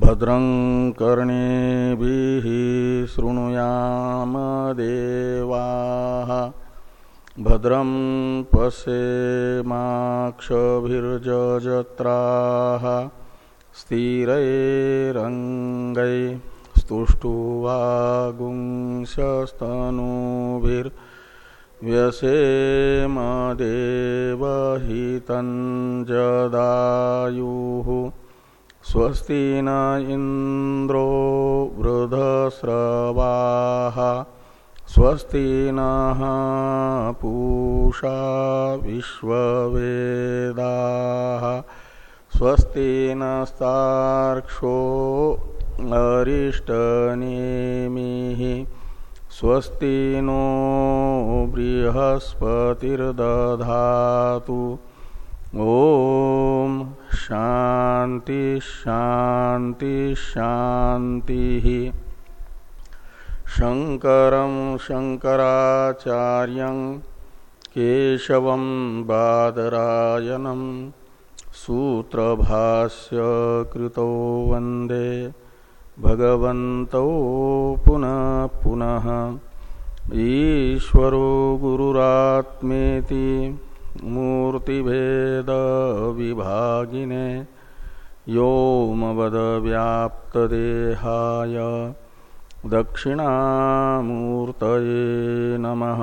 भद्रं कर्णेभिः शृणुयाम देवाः। भद्रं पश्येमाक्षभिर्जत्राः स्थिरैरङ्गै स्तुष्टुवागुंसस्तनूभिर्व्यसेम देवहितञ्जदायुः। स्वस्ति न इंद्रो वृधस्रवाः स्वस्ति नः पूषा विश्ववेदाः स्वस्ति नस्तार्क्षो अरिष्टनेमिः स्वस्ति नो बृहस्पतिर्दधातु। ओम शांति शांति शांति। शंकर शंकराचार्य, केशव बादरायनम सूत्र भाष्य कृतो वंदे भगवत पुनः पुनः। ईश्वरो गुरुरात्मेति। मूर्तिभेद विभागिने व्योमवद व्याप्त देहाय दक्षिणामूर्त नमः।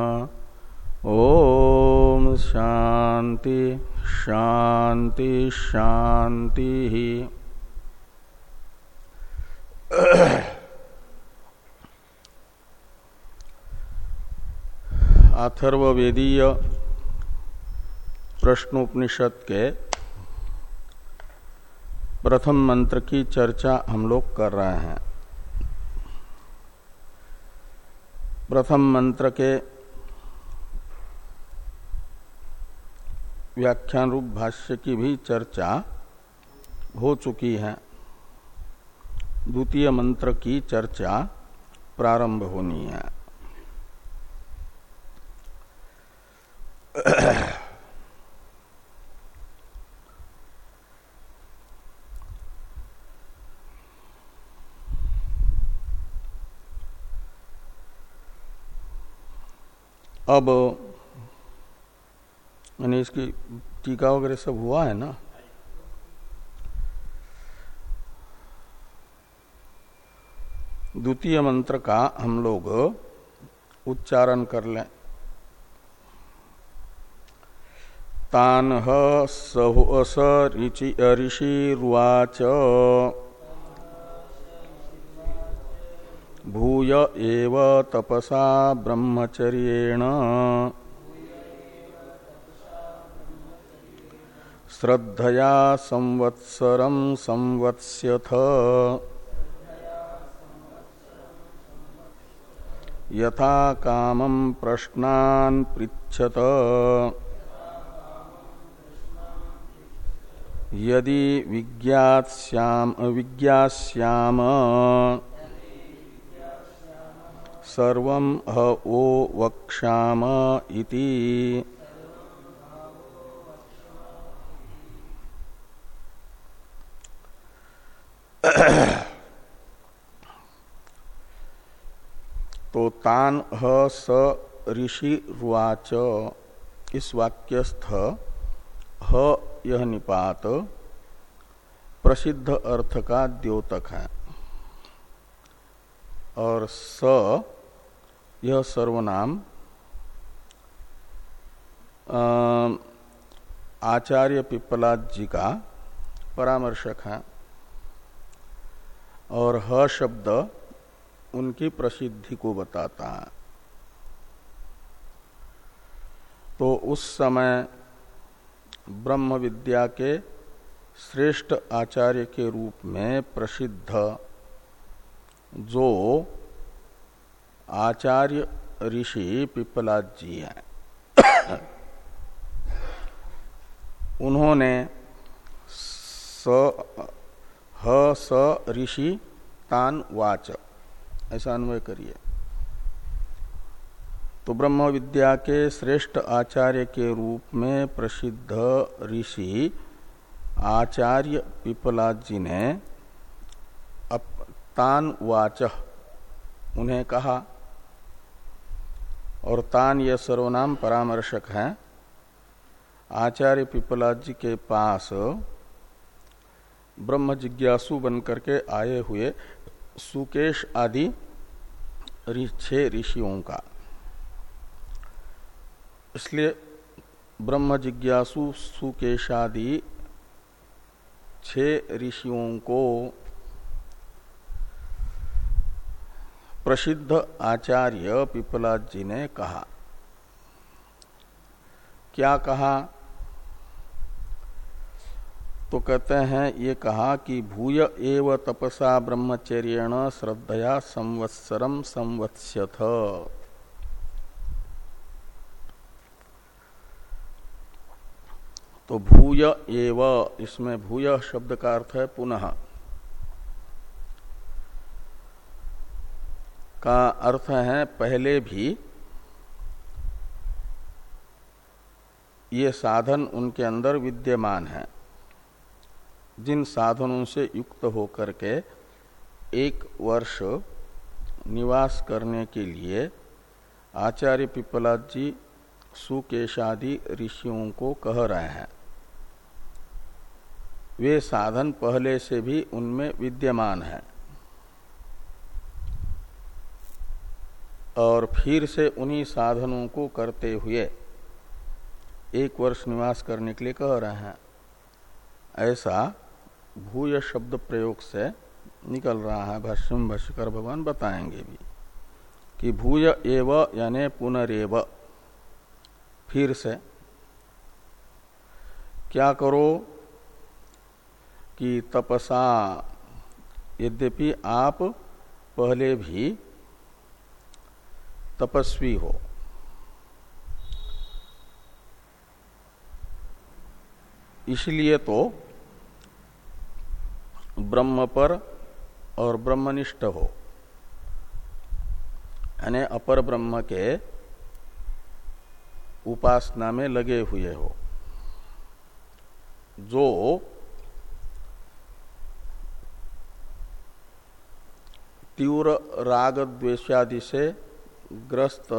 ओम शांति शांति शांति अथर्वेदीय प्रश्नोपनिषद के प्रथम मंत्र की चर्चा हम लोग कर रहे हैं। प्रथम मंत्र के व्याख्यान रूप भाष्य की भी चर्चा हो चुकी है। द्वितीय मंत्र की चर्चा प्रारंभ होनी है। अब, यानी इसकी टीका वगैरह सब हुआ है ना? द्वितीय मंत्र का हम लोग उच्चारण कर लें। तान स ऋषिर्वाच भूय एव तपसा ब्रह्मचर्येण। श्रद्धया संवत्सरं संवत्स्यथ। यथा कामं प्रश्नान् पृच्छत। यदि विज्ञास्याम विज्ञास्याम सर्व ओ वक्षाम इति। तो तान ह स ऋषि रुवाच। इस वाक्यस्थ ह यह निपात प्रसिद्ध अर्थ का द्योतक है। और स यह सर्वनाम। आचार्य पिप्पलाद जी का परामर्शक है और ह शब्द उनकी प्रसिद्धि को बताता है। तो उस समय ब्रह्म विद्या के श्रेष्ठ आचार्य के रूप में प्रसिद्ध जो आचार्य ऋषि पिपलाद जी हैं। उन्होंने स, ह, स, ऋषि, तान, वाच, ऐसा अन्वय करिए। तो ब्रह्म विद्या के श्रेष्ठ आचार्य के रूप में प्रसिद्ध ऋषि आचार्य पिपलाद जी ने तान, वाच, उन्हें कहा और तान यह सर्वनाम परामर्शक है। आचार्य पिपला जी के पास ब्रह्म जिज्ञासु बन करके आए हुए सुकेश आदि छह ऋषियों का। इसलिए ब्रह्म जिज्ञासु सुकेशादि छह ऋषियों को प्रसिद्ध आचार्य पिपलाद जी ने कहा। क्या कहा? तो कहते हैं, ये कहा कि भूय एव तपसा ब्रह्मचर्य श्रद्धया संवत्सरम संवत्स्यथ। तो भूय एव, इसमें भूय शब्द का अर्थ है पुनः। का अर्थ है पहले भी ये साधन उनके अंदर विद्यमान है। जिन साधनों से युक्त होकर के एक वर्ष निवास करने के लिए आचार्य पिपलाद जी सुकेशादि ऋषियों को कह रहे हैं। वे साधन पहले से भी उनमें विद्यमान है। और फिर से उन्हीं साधनों को करते हुए एक वर्ष निवास करने के लिए कह रहे हैं। ऐसा भूय शब्द प्रयोग से निकल रहा है, भाष्यम भाष्यकर भगवान बताएँगे भी कि भूय एव यानी पुनरेव। फिर से, क्या करो कि तपसा, यद्यपि आप पहले भी तपस्वी हो। इसलिए तो ब्रह्म पर और ब्रह्मनिष्ठ हो। यानी अपर ब्रह्म के उपासना में लगे हुए हो। जो तीव्र राग द्वेषादि से ग्रस्त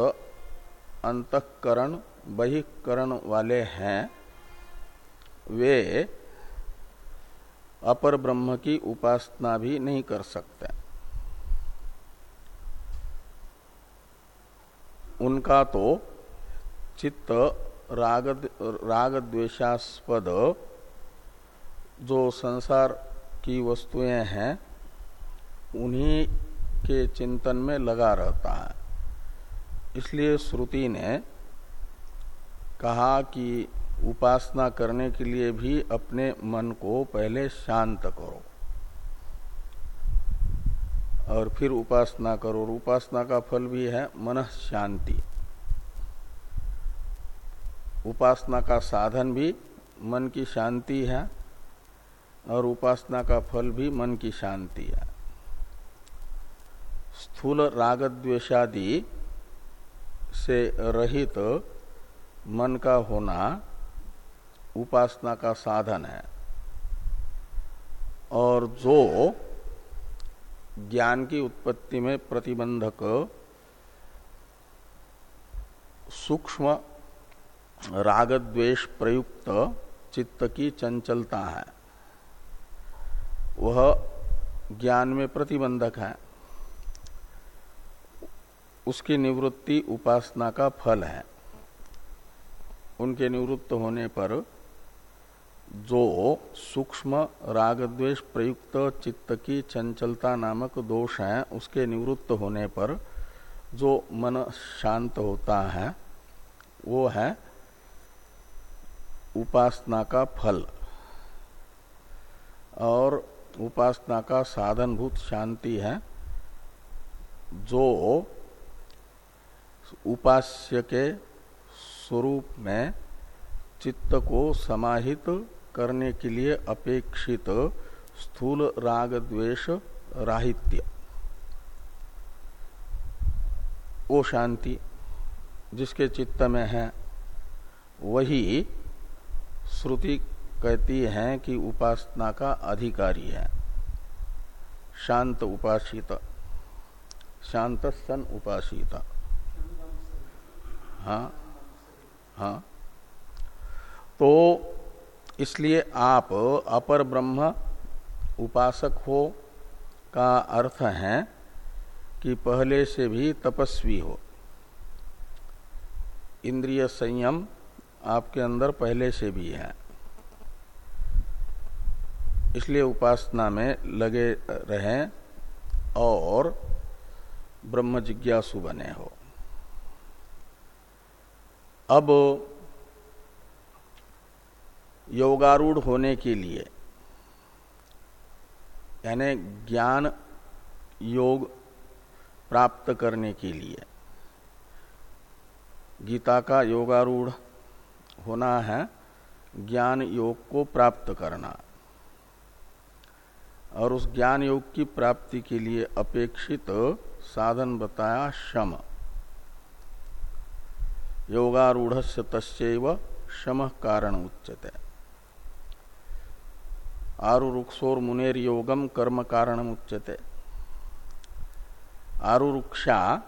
अंतकरण, बहिकरण वाले हैं, वे अपर ब्रह्म की उपासना भी नहीं कर सकते। उनका तो चित्त राग राग द्वेषास्पद, जो संसार की वस्तुएँ हैं, उन्हीं के चिंतन में लगा रहता है। इसलिए श्रुति ने कहा कि उपासना करने के लिए भी अपने मन को पहले शांत करो। और फिर उपासना करो। उपासना का फल भी है मन शांति। उपासना का साधन भी मन की शांति है और उपासना का फल भी मन की शांति है। स्थूल राग द्वेषादि से रहित मन का होना उपासना का साधन है। और जो ज्ञान की उत्पत्ति में प्रतिबंधक सूक्ष्म राग द्वेष प्रयुक्त चित्त की चंचलता है, वह ज्ञान में प्रतिबंधक है। उसकी निवृत्ति उपासना का फल है। उनके निवृत्त होने पर जो सूक्ष्म राग द्वेष प्रयुक्त चित्त की चंचलता नामक दोष है, उसके निवृत्त होने पर जो मन शांत होता है, वो है उपासना का फल। और उपासना का साधनभूत शांति है, जो उपास्य के स्वरूप में चित्त को समाहित करने के लिए अपेक्षित स्थूल राग द्वेष राहित्य। वो शांति जिसके चित्त में है, वही श्रुति कहती है कि उपासना का अधिकारी है। शांत उपासित शांत सन उपासित। हाँ हाँ। तो इसलिए आप अपर ब्रह्म उपासक हो का अर्थ है कि पहले से भी तपस्वी हो। इंद्रिय संयम आपके अंदर पहले से भी है। इसलिए उपासना में लगे रहें और ब्रह्म जिज्ञासु बने हो। अब योगारूढ़ होने के लिए, यानी ज्ञान योग प्राप्त करने के लिए, गीता का योगारूढ़ होना है, ज्ञान योग को प्राप्त करना। और उस ज्ञान योग की प्राप्ति के लिए अपेक्षित साधन बताया शम। योगारूढ़ तस्व शम कारण उच्चते आरुरुक्षोर मुनेर योगम कर्म कारण उच्चते आरुरुक्षा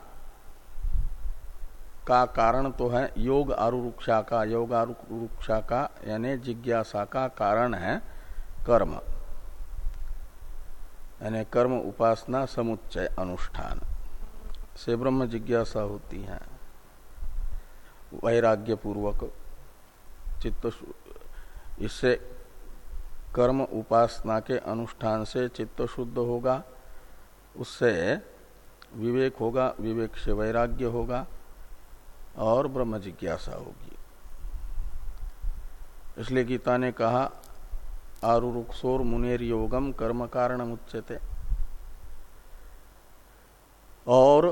का कारण तो है, योग आरुरुक्षा का, योग आरुरुक्षा का, यानी जिज्ञासा का कारण है कर्म। यानी कर्म उपासना समुच्चय अनुष्ठान। से ब्रह्म जिज्ञासा होती है। वैराग्य पूर्वक चित्त इससे कर्म उपासना के अनुष्ठान से चित्त शुद्ध होगा, उससे विवेक होगा, विवेक से वैराग्य होगा और ब्रह्म जिज्ञासा होगी। इसलिए गीता ने कहा आरुरुक्षोर मुनेर योगम कर्म कारण उच्चते और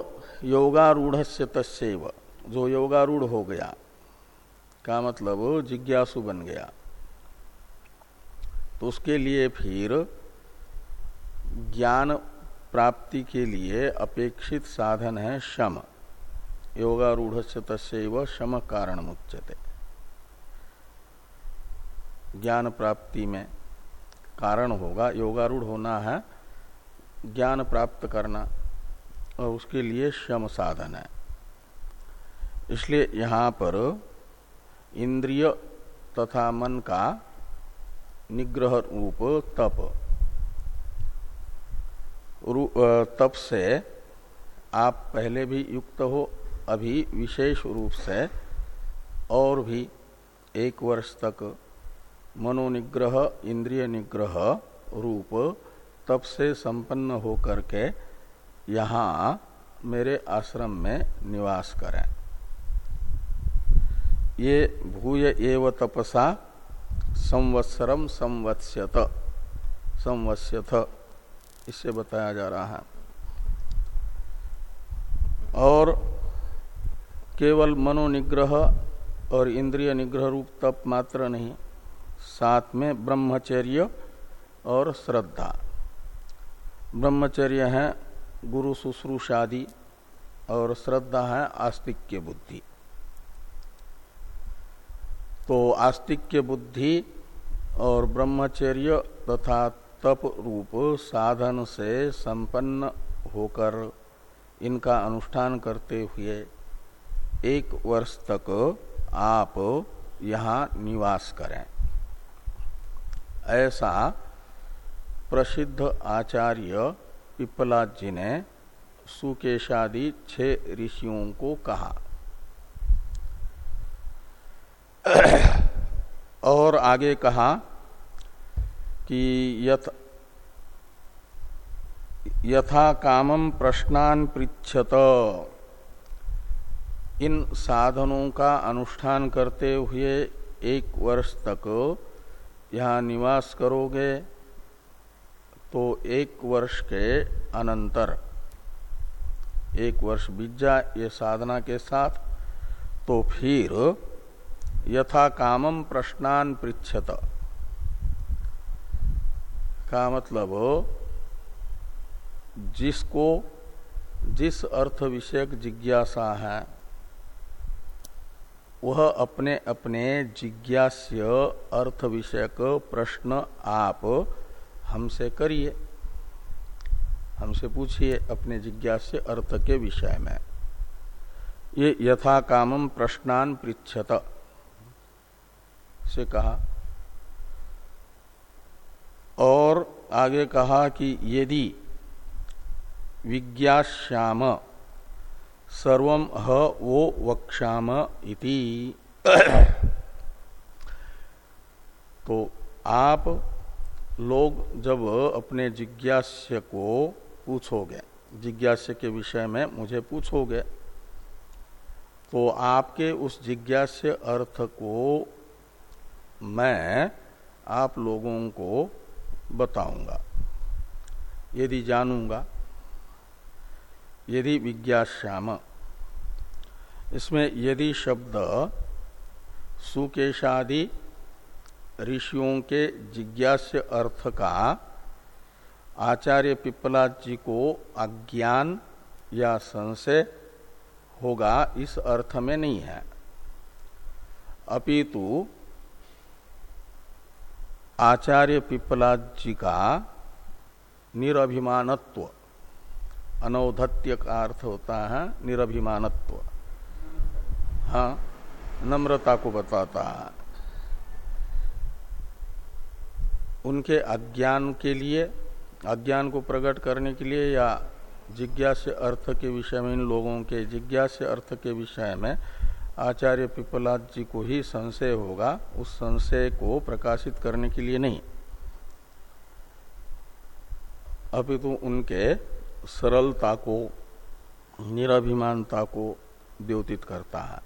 योगारूढ़ से तस्व जो योगारूढ़ हो गया, का मतलब जिज्ञासु बन गया। तो उसके लिए फिर ज्ञान प्राप्ति के लिए अपेक्षित साधन है शम। योगारूढ़ तस्व शम कारण मुच्यते ज्ञान प्राप्ति में कारण होगा, योगारूढ़ होना है, ज्ञान प्राप्त करना, और उसके लिए श्रम साधन है। इसलिए यहाँ पर इंद्रिय तथा मन का निग्रह रूप तप। तप से आप पहले भी युक्त हो, अभी विशेष रूप से और भी एक वर्ष तक मनोनिग्रह, इंद्रिय निग्रह रूप तप से संपन्न होकर के यहाँ मेरे आश्रम में निवास करें। ये भूय एव तपसा संवत्सरम संवत्स्यत। संवत्स्यथ। इससे बताया जा रहा है। और केवल मनोनिग्रह और इंद्रिय निग्रह रूप तप मात्र नहीं, साथ में ब्रह्मचर्य और श्रद्धा। ब्रह्मचर्य है गुरु शुश्रूषादि और श्रद्धा है आस्तिक्य बुद्धि। तो आस्तिक्य बुद्धि और ब्रह्मचर्य तथा तप रूप साधन से संपन्न होकर इनका अनुष्ठान करते हुए एक वर्ष तक आप यहाँ निवास करें। ऐसा प्रसिद्ध आचार्य पिपलाद जी ने सुकेशादि छह ऋषियों को कहा। और आगे कहा कि यथ यथा कामम प्रश्नान पृछत इन साधनों का अनुष्ठान करते हुए एक वर्ष तक यहाँ निवास करोगे तो एक वर्ष के अनंतर, एक वर्ष बीत जाए ये साधना के साथ तो फिर यथा कामम प्रश्नान पृछत का मतलब? जिसको, जिस अर्थ विषयक जिज्ञासा है, वह अपने अपने जिज्ञास्य अर्थ विषयक प्रश्न आप हमसे करिए। हमसे पूछिए अपने जिज्ञास्य अर्थ के विषय में। ये यथा कामम प्रश्नान पृछत से कहा। और आगे कहा कि यदि विज्ञाश्याम सर्व ह वो वक्षाम इति। तो आप लोग जब अपने जिज्ञास्य को पूछोगे, जिज्ञास्य के विषय में मुझे पूछोगे तो आपके उस जिज्ञास्य अर्थ को मैं आप लोगों को बताऊँगा। यदि जानूँगा, यदि विज्ञाश्याम इसमें यदि शब्द सुकेशादि ऋषियों के जिज्ञास्य अर्थ का आचार्य पिपलाद जी को अज्ञान या संशय होगा, इस अर्थ में नहीं है। अपितु आचार्य पिपलाद जी का निरभिमानत्व अनौधत्य का अर्थ होता है निरभिमानत्व। हाँ नम्रता को बताता है। उनके अज्ञान के लिए, अज्ञान को प्रकट करने के लिए या जिज्ञास्य अर्थ के विषय में, इन लोगों के जिज्ञास्य अर्थ के विषय में आचार्य पिपलाद जी को ही संशय होगा, उस संशय को प्रकाशित करने के लिए नहीं। अपितु उनके सरलता को, निराभिमानता को द्योतित करता है।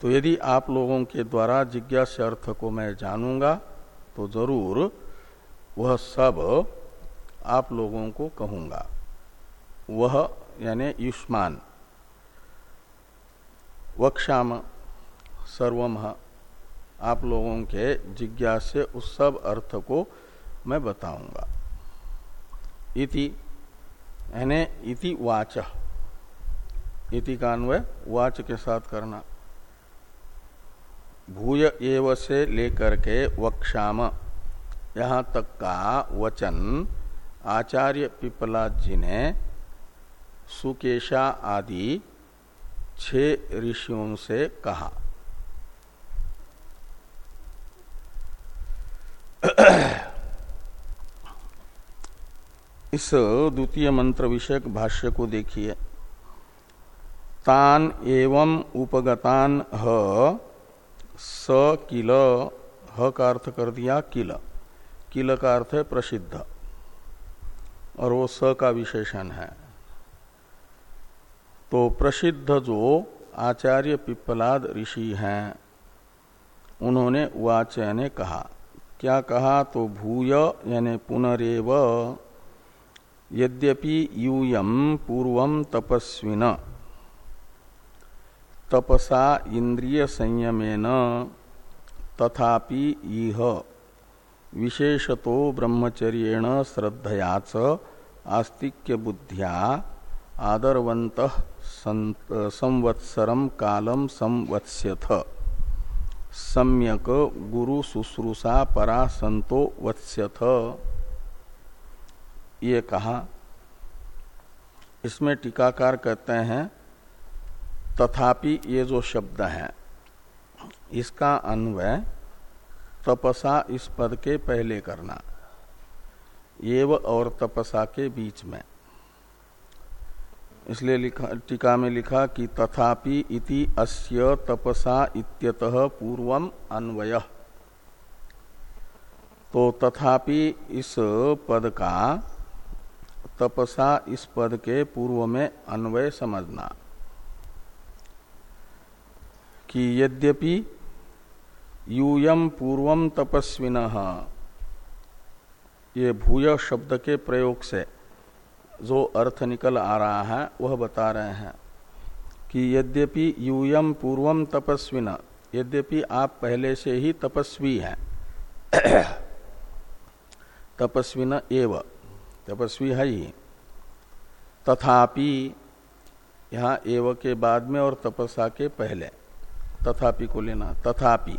तो यदि आप लोगों के द्वारा जिज्ञास अर्थ को मैं जानूँगा तो ज़रूर वह सब आप लोगों को कहूँगा। वह यानी युष्मान। वक्षाम सर्वम आप लोगों के जिज्ञास्य उस सब अर्थ को मैं बताऊँगा। इति, यानी इति वाच। इति का अन्वय वाच के साथ करना। भूय एव से लेकर के वक्षाम यहाँ तक का वचन आचार्य पिपला जी ने सुकेशा आदि छह ऋषियों से कहा। इस द्वितीय मंत्र विषयक भाष्य को देखिए। तान एवं उपगतान ह, स किल, ह का अर्थ कर दिया किल। किल का अर्थ है प्रसिद्ध। और वो स का विशेषण है। तो प्रसिद्ध जो आचार्य पिप्पलाद ऋषि हैं, उन्होंने वाच ने कहा, क्या कहा तो भूय यानी पुनरेव, यद्यपि यूयम पूर्व तपस्विन। तपसा इंद्रिय संयमेन तथापि इह। विशेषतो ब्रह्मचर्येण श्रद्धया च आस्तिक्य बुद्धिया आदरवंत संवत्सरम कालम संवत्स्यथ। सम्यक गुरु शुश्रूषा परा संतो वत्स्यथ। ये कहा, इसमें टीकाकार कहते हैं, तथापि ये जो शब्द है, इसका अन्वय तपसा इस पद के पहले करना, एव और तपसा के बीच में। इसलिए लिखा, टीका में लिखा कि तथापि इति अस्य तपसा इत्यतः पूर्वम अन्वय। तो तथापि इस पद का तपसा इस पद के पूर्व में अन्वय समझना। कि यद्यपि यूयम पूर्वम तपस्विन, ये भूय शब्द के प्रयोग से जो अर्थ निकल आ रहा है, वह बता रहे हैं कि यद्यपि यूयम पूर्वम तपस्विन यद्यपि आप पहले से ही तपस्वी हैं तपस्विन एवं, तपस्वी है ही। तथापि यहाँ एव के बाद में और तपसा के पहले, तथापि को लेना, तथापि।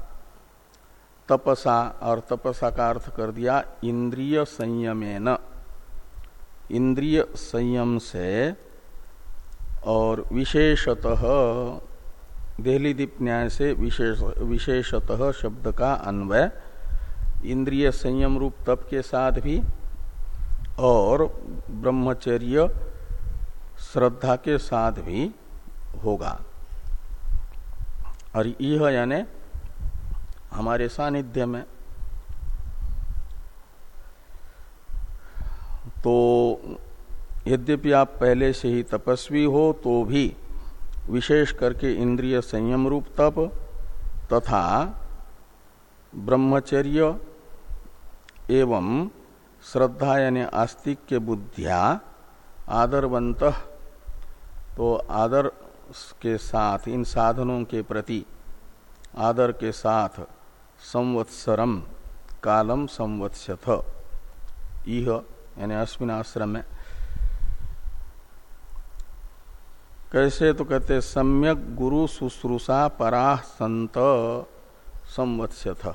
तपसा और तपसा का अर्थ कर दिया, इंद्रिय संयमेन। इंद्रिय संयम से और विशेषतः, देहली दीप न्याय से विशेष, विशेषतः शब्द का अन्वय, इंद्रिय संयम रूप तप के साथ भी और ब्रह्मचर्य श्रद्धा के साथ भी होगा। और यह यानी हमारे सानिध्य में तो यद्यपि आप पहले से ही तपस्वी हो तो भी विशेष करके इंद्रिय संयम रूप तप तथा ब्रह्मचर्य एवं श्रद्धा यानी आस्तिक के बुद्धिया आदरवंत। तो आदर के साथ, इन साधनों के प्रति आदर के साथ संवत्सरम कालम संवत्स्यथ। यह यानी अश्विन आश्रम में। कैसे तो कहते, सम्यक गुरु शुश्रूषा पराह संत संवत्स्यथ।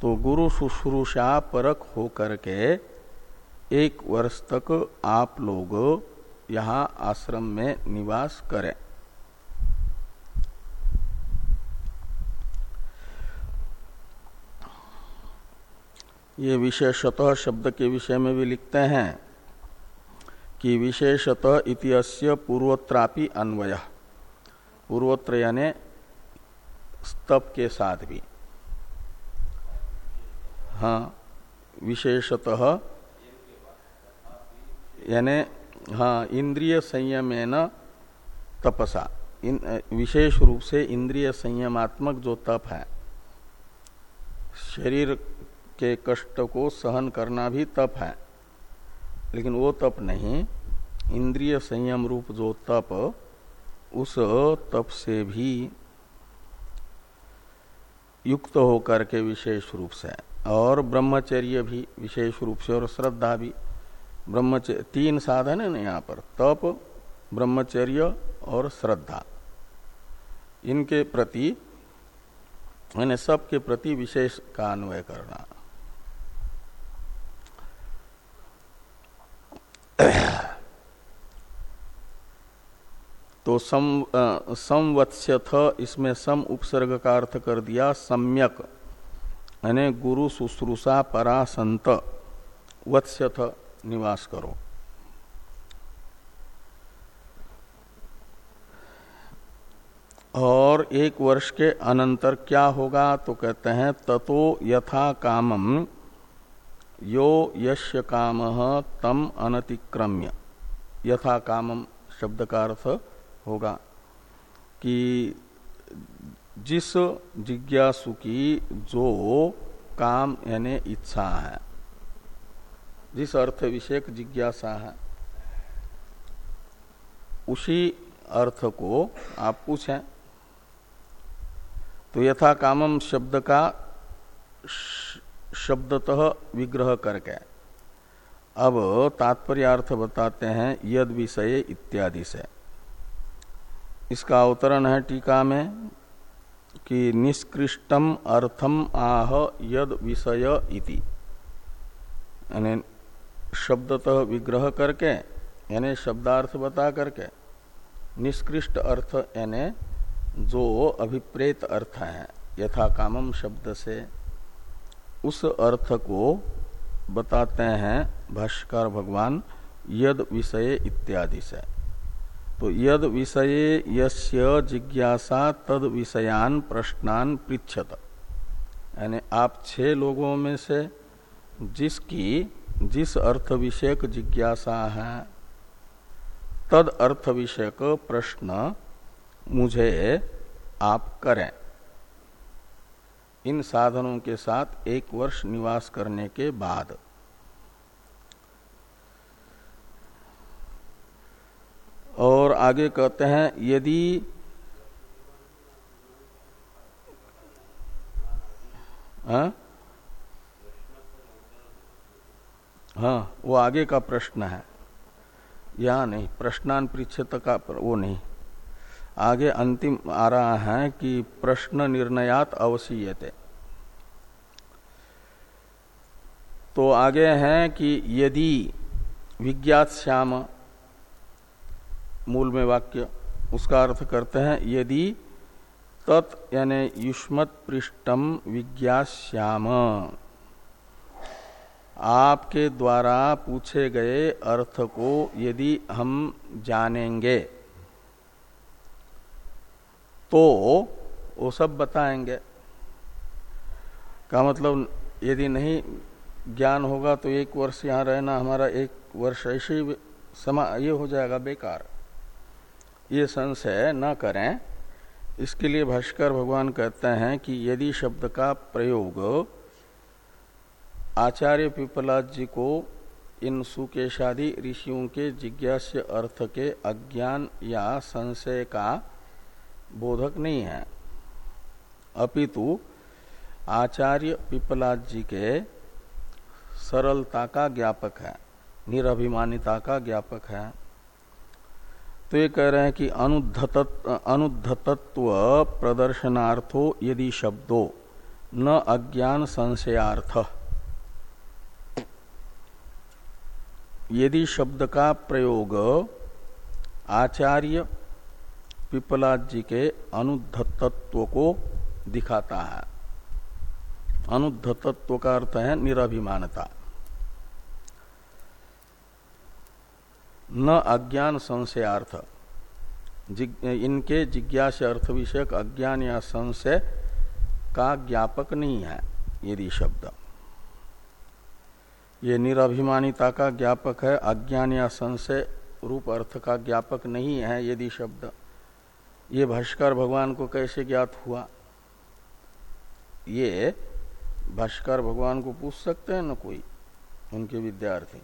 तो गुरु शुश्रूषा परक होकर के एक वर्ष तक आप लोग यहाँ आश्रम में निवास करें। ये विशेषतः शब्द के विषय में भी लिखते हैं कि विशेषतः इतिहास्य पूर्वत्रापि अन्वय। पूर्वत्र यानी स्तप के साथ भी। हाँ विशेषतः यानी हाँ इंद्रिय संयम न तपसा। इन विशेष रूप से इंद्रिय संयमात्मक जो तप है, शरीर के कष्ट को सहन करना भी तप है। लेकिन वो तप नहीं, इंद्रिय संयम रूप जो तप, उस तप से भी युक्त होकर के विशेष रूप से और ब्रह्मचर्य भी विशेष रूप से और श्रद्धा भी। ब्रह्मचर्य तीन साधन है ना यहाँ पर, तप, ब्रह्मचर्य और श्रद्धा। इनके प्रति यानी सबके प्रति विशेष का अन्वय करना। तो सम संवत्स्यथ, इसमें सम उपसर्ग का अर्थ कर दिया, सम्यक। यानी गुरु शुश्रूषा परासंत, वत्स्यथ, निवास करो। और एक वर्ष के अनंतर क्या होगा तो कहते हैं, ततो यथा कामम यो यश्य काम तम अनतिक्रम्य। यथा कामम शब्द का अर्थ होगा। कि जिस जिज्ञासु की जो काम यानी इच्छा है, जिस अर्थ विषयक जिज्ञासा है, उसी अर्थ को आप पूछें। तो यथा कामम शब्द का शब्दतः विग्रह करके। अब तात्पर्य अर्थ बताते हैं यद विषय इत्यादि से। इसका अवतरण है टीका में कि निष्कृष्टम अर्थम आह यद विषय इति। यानी शब्दतः विग्रह करके, यानी शब्दार्थ बता करके, निष्कृष्ट अर्थ, यानी जो अभिप्रेत अर्थ है यथा कामम शब्द से। उस अर्थ को बताते हैं भाष्कर भगवान यद विषय इत्यादि से। तो यद विषय यस्य जिज्ञासा तद विषयान प्रश्नान पृछत यानी आप छह लोगों में से जिसकी, जिस अर्थ विषयक जिज्ञासा है, तद अर्थ विषयक प्रश्न मुझे आप करें। इन साधनों के साथ एक वर्ष निवास करने के बाद। और आगे कहते हैं, यदि हाँ? हाँ वो आगे का प्रश्न है। यह नहीं प्रश्नान पृछत का वो नहीं। आगे अंतिम आ रहा है कि प्रश्न निर्णयात अवसीयते। तो आगे है कि यदि विज्ञात श्याम मूल में वाक्य उसका अर्थ करते हैं, यदि तत् यानी युष्मत पृष्ठम विज्ञाश्याम आपके द्वारा पूछे गए अर्थ को यदि हम जानेंगे। तो वो सब बताएँगे। का मतलब यदि नहीं ज्ञान होगा तो एक वर्ष यहाँ रहना हमारा एक वर्ष ऐसे समा ये हो जाएगा बेकार। ये संशय न करें। इसके लिए भाष्कर भगवान कहते हैं कि यदि शब्द का प्रयोग आचार्य पिपलाद जी को इन सुकेशादी ऋषियों के जिज्ञास्य अर्थ के अज्ञान या संशय का बोधक नहीं है। अपितु आचार्य पिपलाद जी के सरलता का ज्ञापक है, निरभिमानिता का ज्ञापक है। तो ये कह रहे हैं कि अनुद्धतत्व प्रदर्शनार्थो यदि शब्दो न अज्ञान संशयार्थ। यदि शब्द का प्रयोग आचार्य पिपलाद जी के अनुद्धतत्व को दिखाता है। अनुद्धतत्व का अर्थ है निराभिमानता। न अज्ञान संशयार्थ। जिग, इनके जिज्ञास अर्थ विषयक अज्ञान या संशय का ज्ञापक नहीं है यदि शब्द। ये निराभिमानिता का ज्ञापक है अज्ञान या संशय रूप अर्थ का ज्ञापक नहीं है यदि शब्द। ये भाष्कर भगवान को कैसे ज्ञात हुआ? ये भाष्कर भगवान को पूछ सकते हैं न कोई? उनके विद्यार्थी।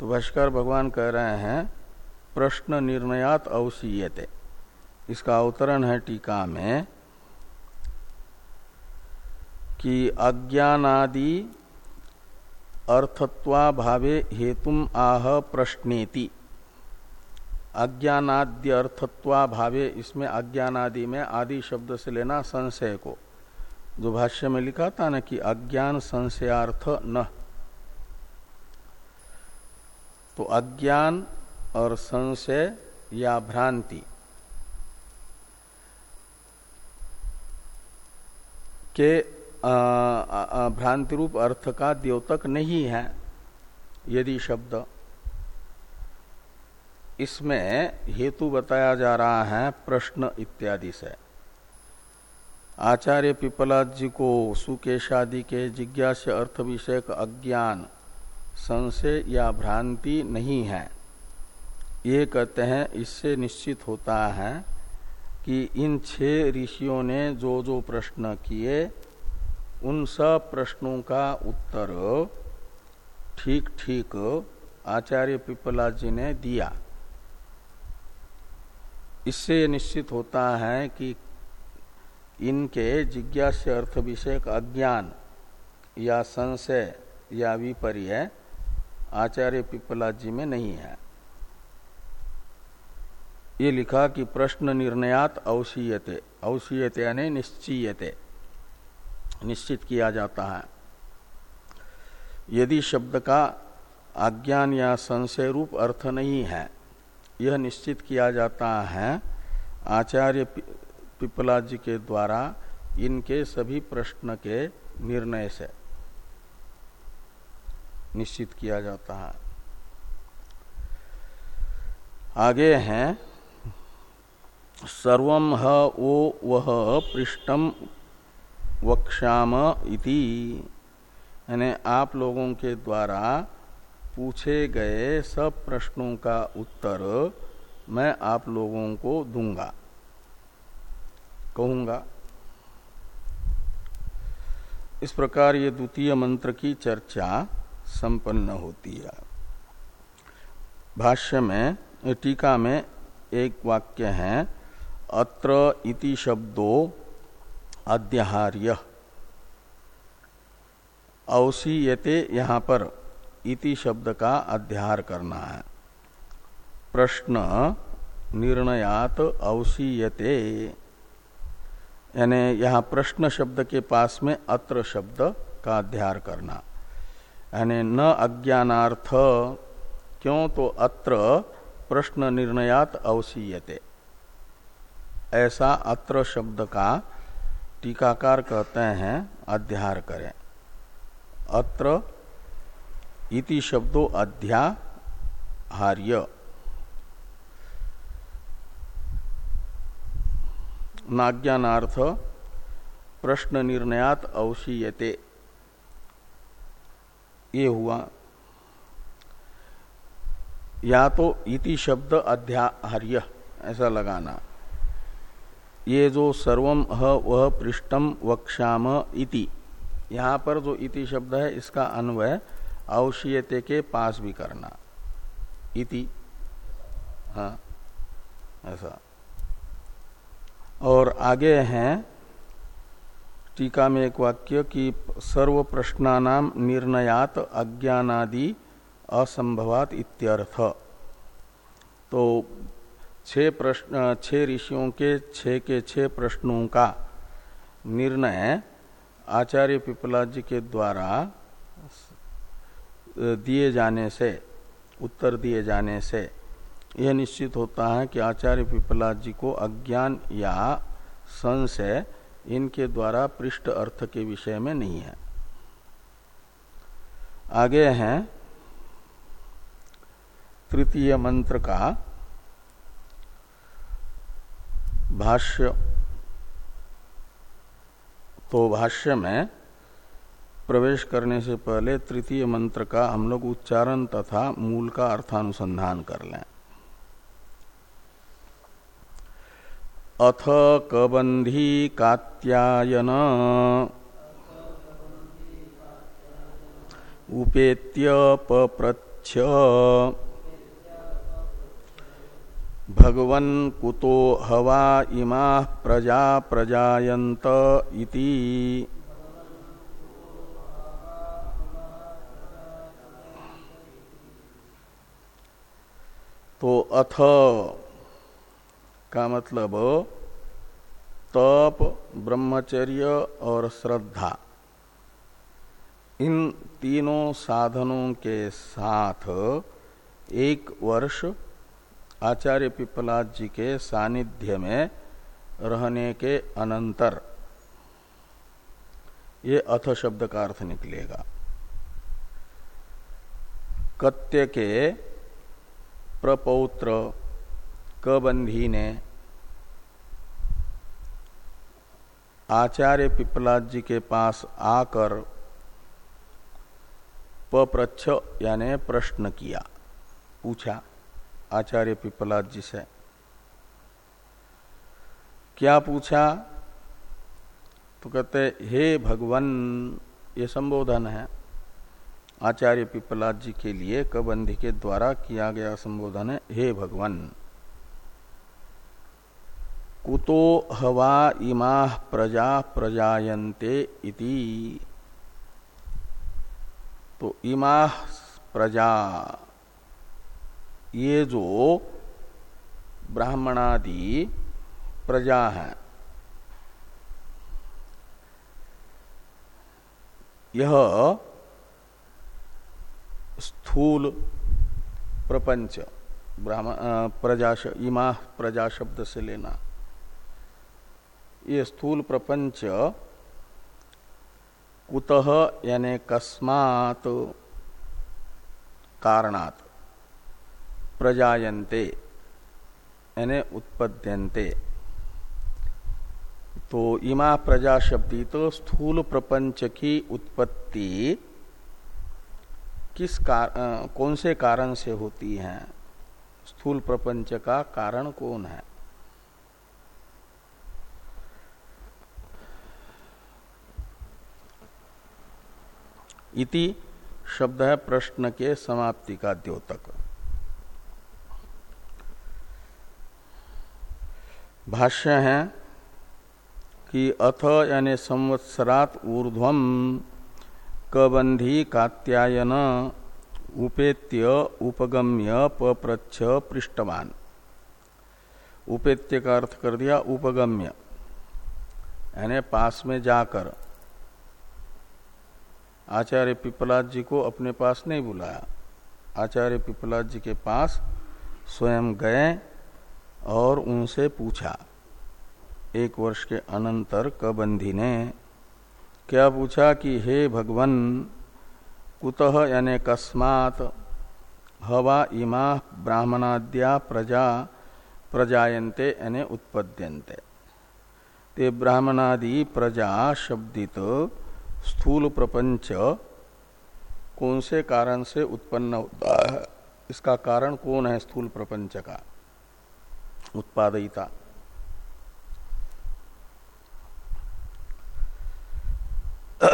तो भाष्कर भगवान कह रहे हैं, प्रश्न निर्णयात अवसीयते इसका अवतरण है टीका में कि अज्ञानादि अर्थत्वाभावे हेतुम आह प्रश्नेति। अज्ञानाद्य अर्थत्वा भावे इसमें अज्ञानादि में आदि शब्द से लेना संशय को। जो भाष्य में लिखा था ना कि अज्ञान संशयार्थ न। तो अज्ञान और संशय या भ्रांति। के भ्रांति रूप अर्थ का द्योतक नहीं है यदि शब्द। इसमें हेतु बताया जा रहा है प्रश्न इत्यादि से। आचार्य पिपलाद जी को सुकेशादि के जिज्ञास अर्थ विषयक अज्ञान, संशय या भ्रांति नहीं है। ये कहते हैं, इससे निश्चित होता है कि इन छह ऋषियों ने जो जो प्रश्न किए, उन सब प्रश्नों का उत्तर ठीक ठीक आचार्य पिपला जी ने दिया। इससे निश्चित होता है कि इनके जिज्ञास अर्थ विषयक अज्ञान या संशय या विपर्य आचार्य पिपला जी में नहीं है। ये लिखा कि प्रश्न निर्णयात अवशीयते अवशीयते यानी निश्चीयते, निश्चित किया जाता है। यदि शब्द का अज्ञान या संशय रूप अर्थ नहीं है यह निश्चित किया जाता है आचार्य पिपला जी के द्वारा इनके सभी प्रश्न के निर्णय से निश्चित किया जाता है। आगे हैं सर्वम ह वह पृष्ठम वक्षाम इति। यानी आप लोगों के द्वारा पूछे गए सब प्रश्नों का उत्तर मैं आप लोगों को दूँगा। कहूँगा, इस प्रकार ये द्वितीय मंत्र की चर्चा संपन्न होती है। भाष्य में टीका में एक वाक्य है, अत्र इति शब्दो अध्याहार्य। अवसीयते यहाँ पर। इति शब्द का अध्यार करना है। प्रश्न, निर्णयात अवसीयते। यानी यहाँ प्रश्न शब्द के पास में अत्र शब्द का अध्यार करना। यानी न अज्ञानार्थ, क्यों तो अत्र प्रश्न निर्णयात अवसीयते। ऐसा अत्र शब्द का टीकाकार कहते हैं, अध्यार करें। अत्र इति शब्दो अध्याहार्य नाज्ञानार्थ प्रश्न निर्णयात अवशीयते। ये हुआ। या तो इति शब्द अध्याहार्य ऐसा लगाना। ये जो सर्वम ह, वह पृष्ठम वक्षाम इति। यहाँ पर जो इति शब्द है, इसका अन्वय अवशीयते के पास भी करना। इति। हाँ। ऐसा। और आगे हैं, टीका में एक वाक्य कि सर्व प्रश्नानाम निर्णयात अज्ञानादि असंभवात इत्यर्थ। तो छह प्रश्न, छह ऋषियों के, छह के छह प्रश्नों का निर्णय आचार्य पिपला जी के द्वारा दिए जाने से, उत्तर दिए जाने से यह निश्चित होता है कि आचार्य पिपला जी को अज्ञान या संशय इनके द्वारा पृष्ठ अर्थ के विषय में नहीं है। आगे हैं, तृतीय मंत्र का भाष्य। तो भाष्य में प्रवेश करने से पहले तृतीय मंत्र का हम लोग उच्चारण तथा मूल का अर्थानुसंधान कर लें। अथ कबंधी कात्यायन। उपेत्य पप्रच्छ। भगवन कुतो हवा इमा प्रजा प्रजायंत इति। तो अथ का मतलब तप, ब्रह्मचर्य और श्रद्धा। इन तीनों साधनों के साथ एक वर्ष आचार्य पिपलाद जी के सानिध्य में रहने के अनंतर ये अथ शब्द का अर्थ निकलेगा। कत्य के प्रपौत्र कबंधी ने आचार्य पिपलाद जी के पास आकर पप्रच्छ यानी प्रश्न किया, पूछा आचार्य पिपलाद जी से, क्या पूछा? तो कहते, हे भगवान, ये संबोधन है। आचार्य पिपलाद जी के लिए कबंधी के द्वारा किया गया संबोधन है, हे भगवान, कुतो हवा इमा प्रजा प्रजायन्ते इति। तो इमा प्रजा, ये जो ब्राह्मणादि प्रजा है, यह स्थूल प्रपंच ब्राह्मण प्रजा इमा प्रजा शब्द से लेना। ये स्थूल प्रपंच कुतः यानी कस्मात कारणात प्रजायन्ते, यानी उत्पद्यन्ते। तो इमा प्रजा शब्दी तो स्थूल प्रपंच की उत्पत्ति किस कार, कौन से कारण से होती है? स्थूल प्रपंच का कारण कौन है? इति शब्द है प्रश्न के समाप्ति का द्योतक। भाष्य है कि अथ यानी संवत्सरात ऊर्ध्वम कबंधी कात्यायन उपेत्य उपगम्य पप्रच्छ पृष्ठवान। उपेत्य का अर्थ कर दिया, उपगम्य। यानी पास में जाकर। आचार्य पिपलाद जी को अपने पास नहीं बुलाया। आचार्य पिपलाद जी के पास स्वयं गए और उनसे पूछा। एक वर्ष के अनंतर कबंधी ने क्या पूछा कि हे भगवन, कुतः यानि कस्मात हवा इमा ब्राह्मणाद्या प्रजा प्रजायन्ते यानी उत्पद्यन्ते। ते ब्राह्मणादि प्रजा शब्दित स्थूल प्रपंच कौन से कारण से उत्पन्न होता है? इसका कारण कौन है स्थूल प्रपंच का? उत्पादयिता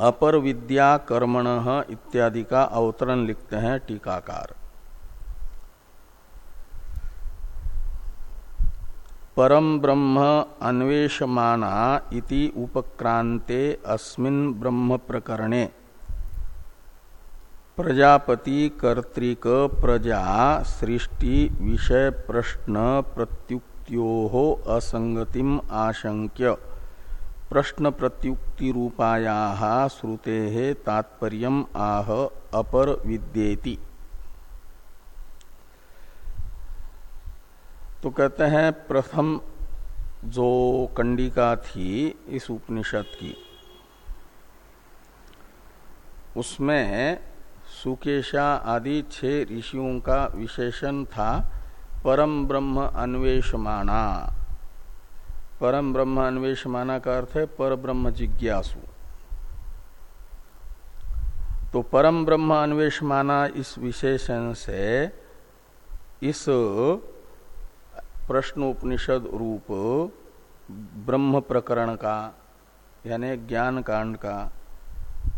अपर विद्या कर्मण इत्यादि का अवतरण लिखते हैं टीकाकार। परम ब्रह्म अन्वेषमाना इति उपक्रांते अस्मिन् ब्रह्म प्रकरणे प्रजापति कर्तिक प्रजा सृष्टि विषय प्रश्न प्रत्युक्त्यो असंगतिम आशंक्य। प्रश्न प्रत्युक्ति रूपाया श्रुते तात्पर्य आह अपर विद्येति। तो कहते हैं, प्रथम जो कंडिका थी इस उपनिषद की, उसमें सुकेशा आदि छह ऋषियों का विशेषण था, परम ब्रह्म अन्वेषमाना परम ब्रह्म अन्वेषमाना का अर्थ है पर ब्रह्म जिज्ञासु। तो परम ब्रह्म अन्वेषमाना इस विशेषण से इस प्रश्नोपनिषद रूप ब्रह्म प्रकरण का, यानी ज्ञान कांड का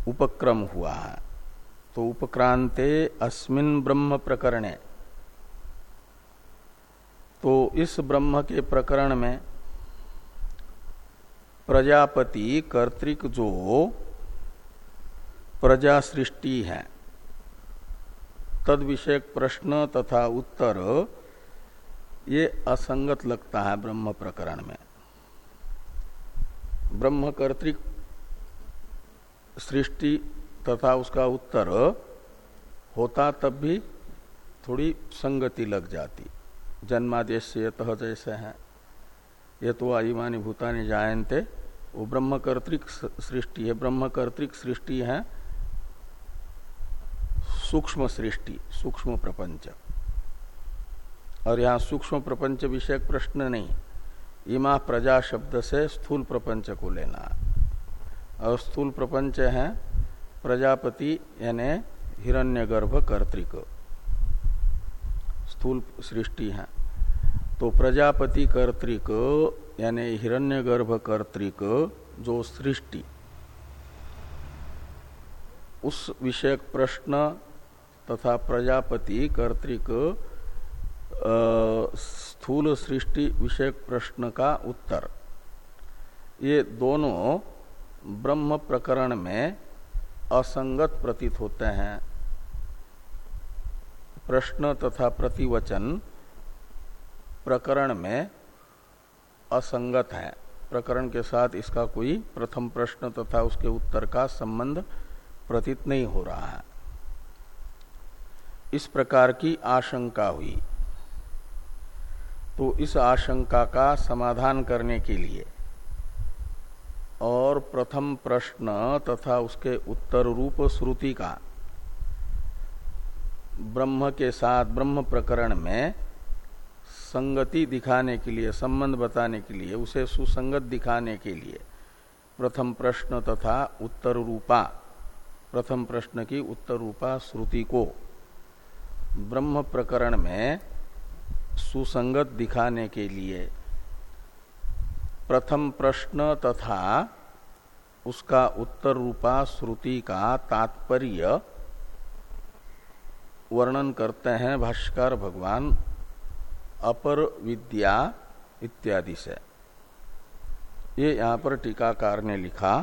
उपक्रम हुआ है। तो उपक्रांते अस्मिन ब्रह्म प्रकरणे। तो इस ब्रह्म के प्रकरण में प्रजापति कर्तिक जो प्रजा सृष्टि है। तद विषयक प्रश्न तथा उत्तर ये असंगत लगता है ब्रह्म प्रकरण में। ब्रह्म कर्तिक सृष्टि तथा उसका उत्तर होता तब भी थोड़ी संगति लग जाती। जन्मादेश जैसे है। ये तो आईमानी भूतानी जायन्ते। वो ब्रह्म कर्तिक सृष्टि है। ब्रह्म कर्तिक सृष्टि है। सूक्ष्म सृष्टि, सूक्ष्म प्रपंच। और यहाँ सूक्ष्म प्रपंच विषयक प्रश्न नहीं। इमा प्रजा शब्द से स्थूल प्रपंच को लेना। और स्थूल प्रपंच है प्रजापति यानी हिरण्यगर्भ कर्तिक। स्थूल सृष्टि है। तो प्रजापति कर्तिक, यानी हिरण्यगर्भ कर्तिक जो सृष्टि। उस विषयक प्रश्न तथा प्रजापति कर्तिक स्थूल सृष्टि विषयक प्रश्न का उत्तर। ये दोनों ब्रह्म प्रकरण में असंगत प्रतीत होते हैं। प्रश्न तथा प्रतिवचन प्रकरण में असंगत है। प्रकरण के साथ इसका कोई प्रथम प्रश्न तथा उसके उत्तर का संबंध प्रतीत नहीं हो रहा है। इस प्रकार की आशंका हुई। तो इस आशंका का समाधान करने के लिए और प्रथम प्रश्न तथा उसके उत्तर रूप श्रुति का ब्रह्म के साथ ब्रह्म प्रकरण में संगति दिखाने के लिए, संबंध बताने के लिए, उसे सुसंगत दिखाने के लिए, प्रथम प्रश्न तथा उत्तर रूपा प्रथम प्रश्न की उत्तर रूपा श्रुति को, ब्रह्म प्रकरण में सुसंगत दिखाने के लिए, प्रथम प्रश्न तथा उसका उत्तर रूपा श्रुति का तात्पर्य वर्णन करते हैं भाष्कर भगवान अपर विद्या इत्यादि से। ये यहाँ पर टीकाकार ने लिखा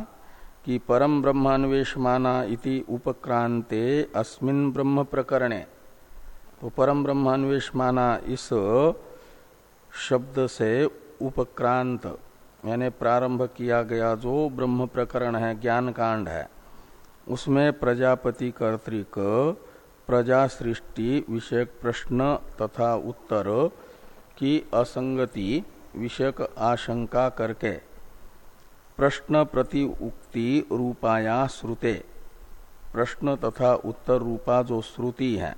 कि परम ब्रह्मान्वेषमाना इति उपक्रांते अस्मिन ब्रह्म प्रकरणे तो परम ब्रह्मान्वेश माना इस शब्द से उपक्रांत, यानी प्रारंभ किया गया जो ब्रह्म प्रकरण है ज्ञान कांड है, उसमें प्रजापति कर्तिक प्रजा सृष्टि विषयक प्रश्न तथा उत्तर की असंगति, विषयक आशंका करके, प्रश्न प्रति उक्ति रूपाया श्रुते। प्रश्न तथा उत्तर रूपा जो श्रुति है,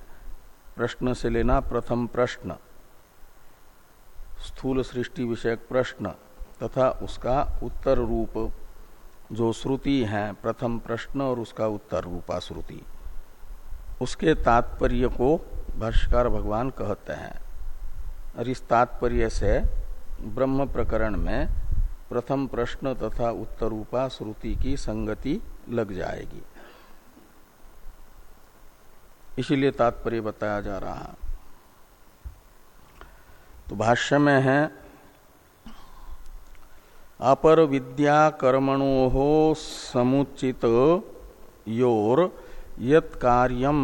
प्रश्न से लेना प्रथम प्रश्न। स्थूल सृष्टि विषयक प्रश्न तथा उसका उत्तर रूप। जो श्रुति है, प्रथम प्रश्न और उसका उत्तर रूपा श्रुति। उसके तात्पर्य को भाष्कर भगवान कहते हैं। और इस तात्पर्य से ब्रह्म प्रकरण में प्रथम प्रश्न तथा उत्तर रूपा श्रुति की संगति लग जाएगी। इसीलिए तात्पर्य बताया जा रहा तो भाष्य में है, अपर विद्या कर्मणो समुचित योर यत कार्यम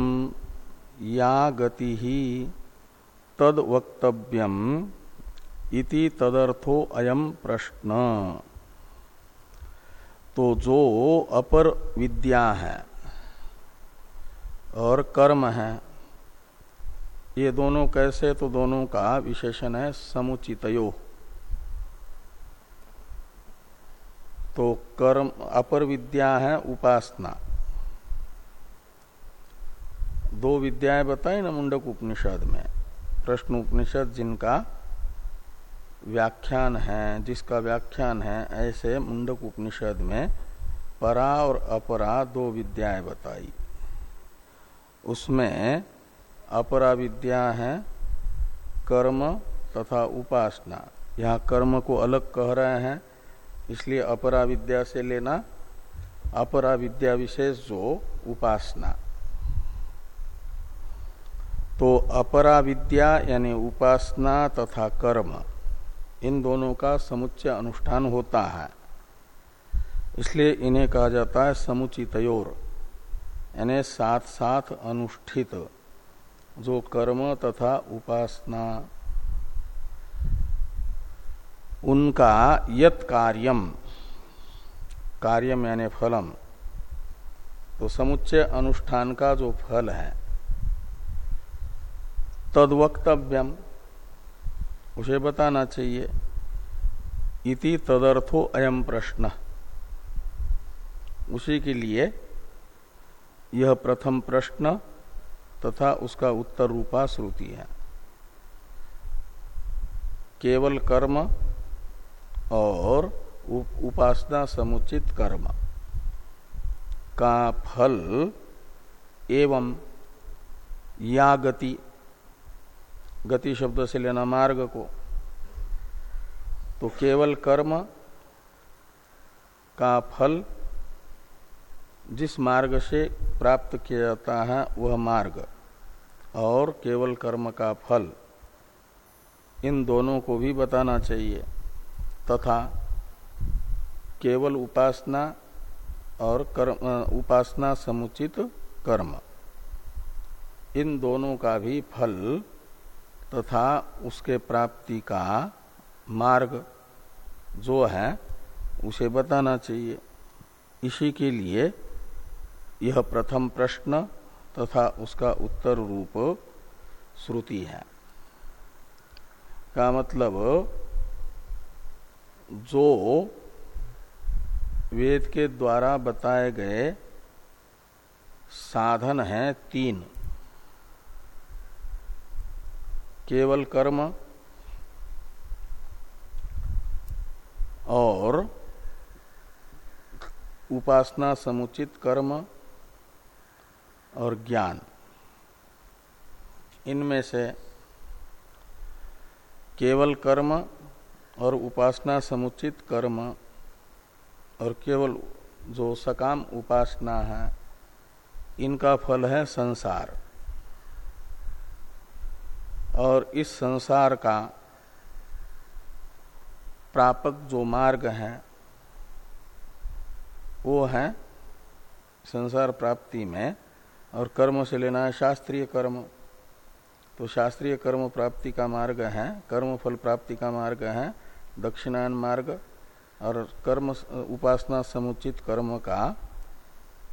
या गति ही तद वक्तव्यम इति तदर्थो अयम प्रश्न। तो जो अपर विद्या है और कर्म है, ये दोनों कैसे तो दोनों का विशेषण है समुचितयो। तो कर्म, अपर विद्या है उपासना। दो विद्याएँ बताई ना मुंडक उपनिषद में। प्रश्न उपनिषद जिनका व्याख्यान है, जिसका व्याख्यान है, ऐसे मुंडक उपनिषद में परा और अपरा दो विद्याएँ बताई। उसमें अपरा विद्या है कर्म तथा उपासना। यहाँ कर्म को अलग कह रहे हैं, इसलिए अपरा विद्या से लेना, अपरा विद्या विशेष जो उपासना। तो अपरा विद्या यानी उपासना तथा कर्म, इन दोनों का समुच्चय अनुष्ठान होता है। इसलिए इन्हें कहा जाता है समुचितयोर, यानी साथ साथ अनुष्ठित, जो कर्म तथा उपासना। उनका यत कार्यम कार्यम यानी फलम तो समुच्चय अनुष्ठान का जो फल है तद वक्तव्यम उसे बताना चाहिए। इति तदर्थो अयम प्रश्न। उसी के लिए यह प्रथम प्रश्न तथा उसका उत्तर रूपा श्रुति है। केवल कर्म और उपासना समुचित कर्म। का फल एवं या गति गति शब्द से लेना मार्ग को। तो केवल कर्म का फल जिस मार्ग से प्राप्त किया जाता है, वह मार्ग। और केवल कर्म का फल, इन दोनों को भी बताना चाहिए। तथा केवल उपासना और कर्म, उपासना समुचित कर्म, इन दोनों का भी फल तथा उसके प्राप्ति का मार्ग जो है, उसे बताना चाहिए। इसी के लिए यह प्रथम प्रश्न तथा उसका उत्तर रूप श्रुति है। का मतलब जो वेद के द्वारा बताए गए साधन हैं तीन। केवल कर्म और उपासना समुचित कर्म और ज्ञान। इनमें से केवल कर्म और उपासना समुचित कर्म और केवल जो सकाम उपासना है, इनका फल है संसार। और इस संसार का प्रापक जो मार्ग है, वो है संसार प्राप्ति में। और कर्म से लेना है शास्त्रीय कर्म। तो शास्त्रीय कर्म प्राप्ति का मार्ग है, कर्म फल प्राप्ति का मार्ग है, दक्षिणायन मार्ग। और कर्म उपासना समुचित कर्म का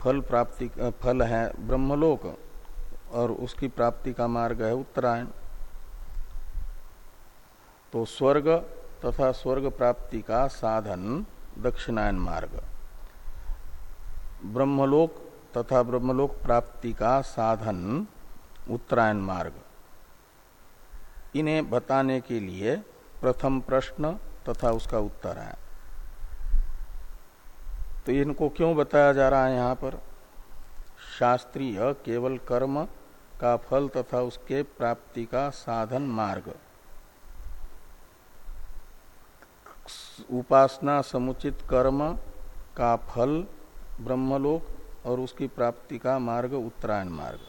फल प्राप्ति, फल है ब्रह्मलोक। और उसकी प्राप्ति का मार्ग है उत्तरायण। तो स्वर्ग तथा स्वर्ग प्राप्ति का साधन दक्षिणायन मार्ग। ब्रह्मलोक तथा ब्रह्मलोक प्राप्ति का साधन उत्तरायण मार्ग। इन्हें बताने के लिए प्रथम प्रश्न तथा उसका उत्तर है। तो इनको क्यों बताया जा रहा है यहाँ पर? शास्त्रीय केवल कर्म का फल तथा उसके प्राप्ति का साधन मार्ग। उपासना, समुचित कर्म का फल ब्रह्मलोक और उसकी प्राप्ति का मार्ग उत्तरायण मार्ग।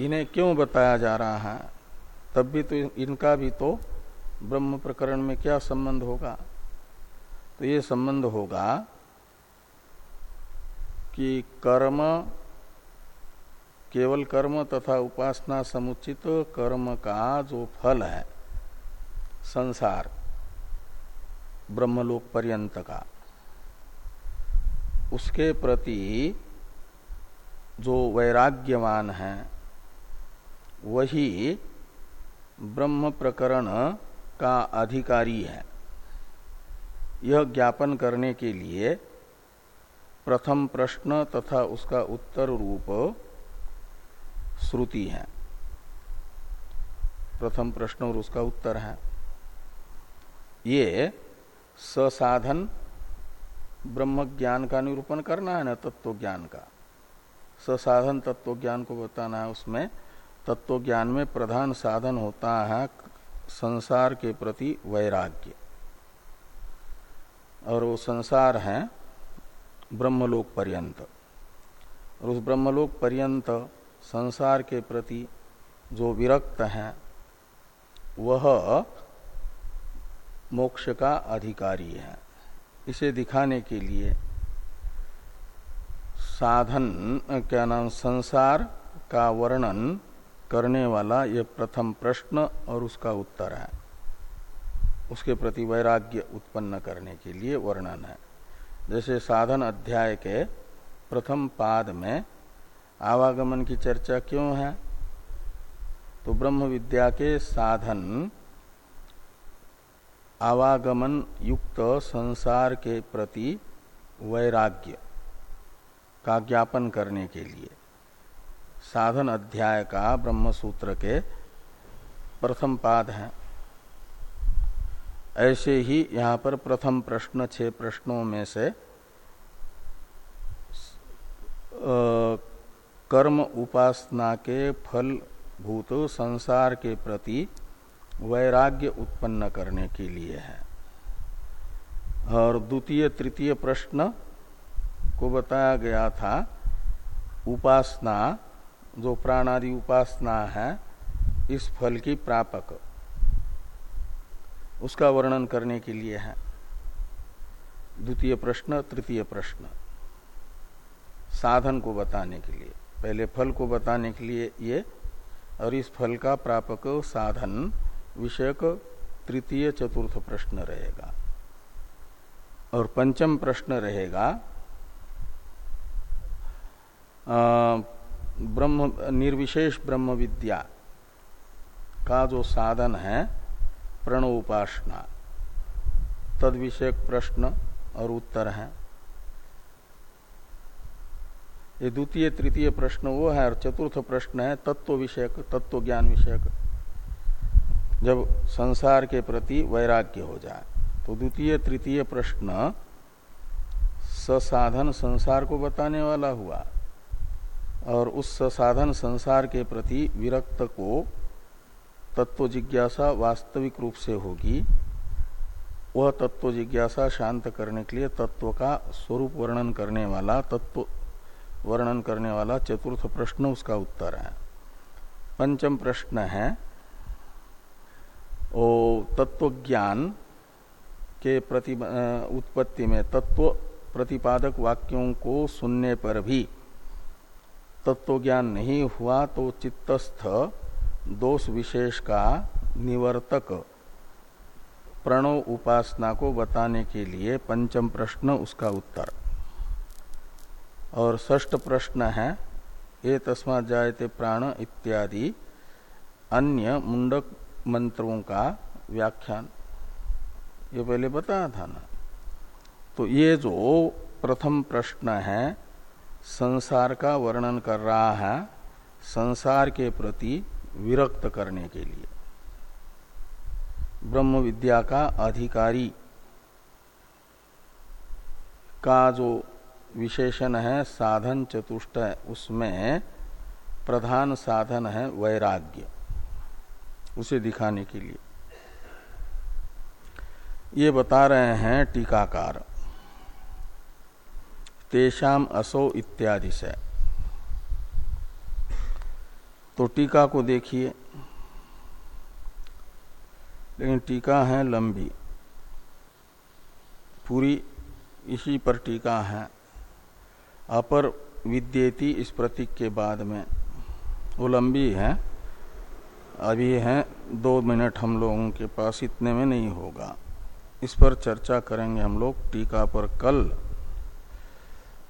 इन्हें क्यों बताया जा रहा है? तब भी तो इनका भी तो ब्रह्म प्रकरण में क्या संबंध होगा? तो ये संबंध होगा कि कर्म, केवल कर्म तथा उपासना समुचित कर्म का जो फल है, संसार ब्रह्मलोक पर्यंत का उसके प्रति जो वैराग्यवान है, वही ब्रह्म प्रकरण का अधिकारी है। यह ज्ञापन करने के लिए प्रथम प्रश्न तथा उसका उत्तर रूप श्रुति है। प्रथम प्रश्न और उसका उत्तर है। ये ससाधन ब्रह्म ज्ञान का निरूपण करना है, ना तत्व ज्ञान का। ससाधन तत्व ज्ञान को बताना है, उसमें तत्व ज्ञान में प्रधान साधन होता है संसार के प्रति वैराग्य। और वो संसार है ब्रह्मलोक पर्यंत। और उस ब्रह्मलोक पर्यंत संसार के प्रति जो विरक्त है, वह मोक्ष का अधिकारी है। इसे दिखाने के लिए साधन, क्या नाम, संसार का वर्णन करने वाला यह प्रथम प्रश्न और उसका उत्तर है। उसके प्रति वैराग्य उत्पन्न करने के लिए वर्णन है। जैसे साधन अध्याय के प्रथम पाद में आवागमन की चर्चा क्यों है? तो ब्रह्म विद्या के साधन आवागमन युक्त संसार के प्रति वैराग्य का ज्ञापन करने के लिए। साधन अध्याय का ब्रह्म सूत्र के प्रथम पाद है। ऐसे ही यहाँ पर प्रथम प्रश्न छह प्रश्नों में से कर्म उपासना के फल भूत संसार के प्रति वैराग्य उत्पन्न करने के लिए है। और द्वितीय, तृतीय प्रश्न को बताया गया था, उपासना, जो प्राणादि उपासना है, इस फल की प्रापक। उसका वर्णन करने के लिए है। द्वितीय प्रश्न, तृतीय प्रश्न। साधन को बताने के लिए। पहले फल को बताने के लिए ये, और इस फल का प्रापक साधन विषयक तृतीय चतुर्थ प्रश्न रहेगा। और पंचम प्रश्न रहेगा ब्रह्म, निर्विशेष ब्रह्म विद्या का जो साधन है प्रणव उपासना। तद विषयक प्रश्न और उत्तर है। ये द्वितीय, तृतीय प्रश्न वो है और चतुर्थ प्रश्न है, तत्व विषयक, तत्व ज्ञान विषयक। जब संसार के प्रति वैराग्य हो जाए तो द्वितीय, तृतीय प्रश्न, ससाधन संसार को बताने वाला हुआ और उस ससाधन संसार के प्रति विरक्त को तत्व जिज्ञासा वास्तविक रूप से होगी। वह तत्व जिज्ञासा शांत करने के लिए तत्व का स्वरूप वर्णन करने वाला, तत्व वर्णन करने वाला चतुर्थ प्रश्न उसका उत्तर है। पंचम प्रश्न है ओ तत्व ज्ञान के प्रति उत्पत्ति में तत्व प्रतिपादक वाक्यों को सुनने पर भी तत्व ज्ञान नहीं हुआ तो चित्तस्थ दोष विशेष का निवर्तक प्रणव उपासना को बताने के लिए पंचम प्रश्न उसका उत्तर। और ष्ट प्रश्न है ये तस्मात जायते प्राण इत्यादि अन्य मुंडक मंत्रों का व्याख्यान। ये पहले बताया था ना। तो ये जो प्रथम प्रश्न है, संसार का वर्णन कर रहा है, संसार के प्रति विरक्त करने के लिए। ब्रह्म विद्या का अधिकारी का जो विशेषण है, साधन चतुष्ट उसमें प्रधान साधन है वैराग्य। उसे दिखाने के लिए। ये बता रहे हैं टीकाकार। तेषाम असो इत्यादि से। तो टीका को देखिए। लेकिन टीका है लंबी। पूरी इसी पर टीका है। अपर विद्येति इस प्रतीक के बाद में। वो लंबी है। अभी है, दो मिनट हम लोगों के पास इतने में नहीं होगा। इस पर चर्चा करेंगे हम लोग टीका पर कल।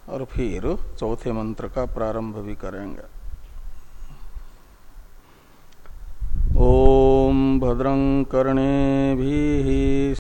और फिर चौथे मंत्र का प्रारंभ भी करेंगे। ओम भद्रं कर्णे भी